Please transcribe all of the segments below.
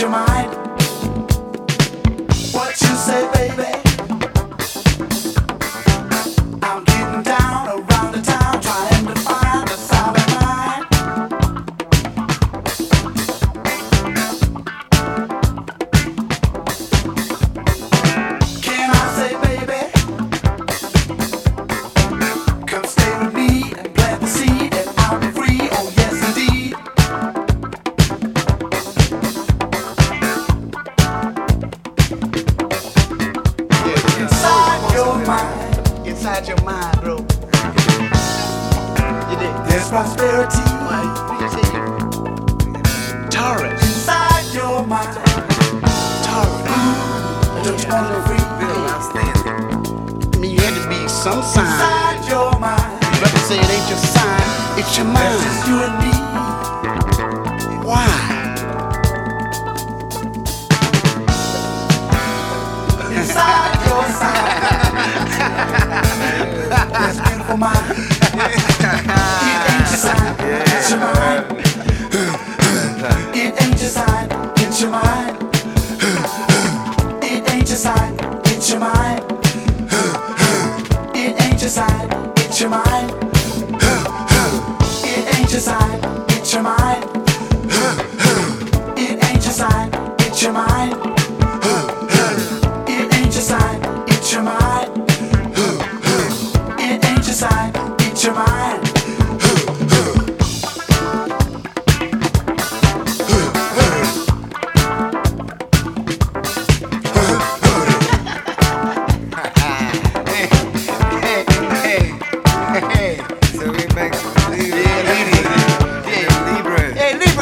your mind. Inside your mind, bro. You dig? there's prosperity. Why you? Taurus. Inside your mind, Taurus. don't you want to free? I mean, you had to be some sign. Inside your mind, say it ain't your sign, it's your mind. just you and me. Why? Inside your side, mind. It ain't side, it's your mind. It ain't it's your mind. It ain't it's your mind. It ain't it's your mind. It ain't it's your mind.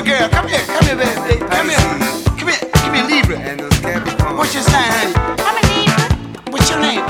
girl, come here, come here, baby. Come here. Come here, give me a Libra. And. What's your sign, honey? I'm a Libra. What's your name?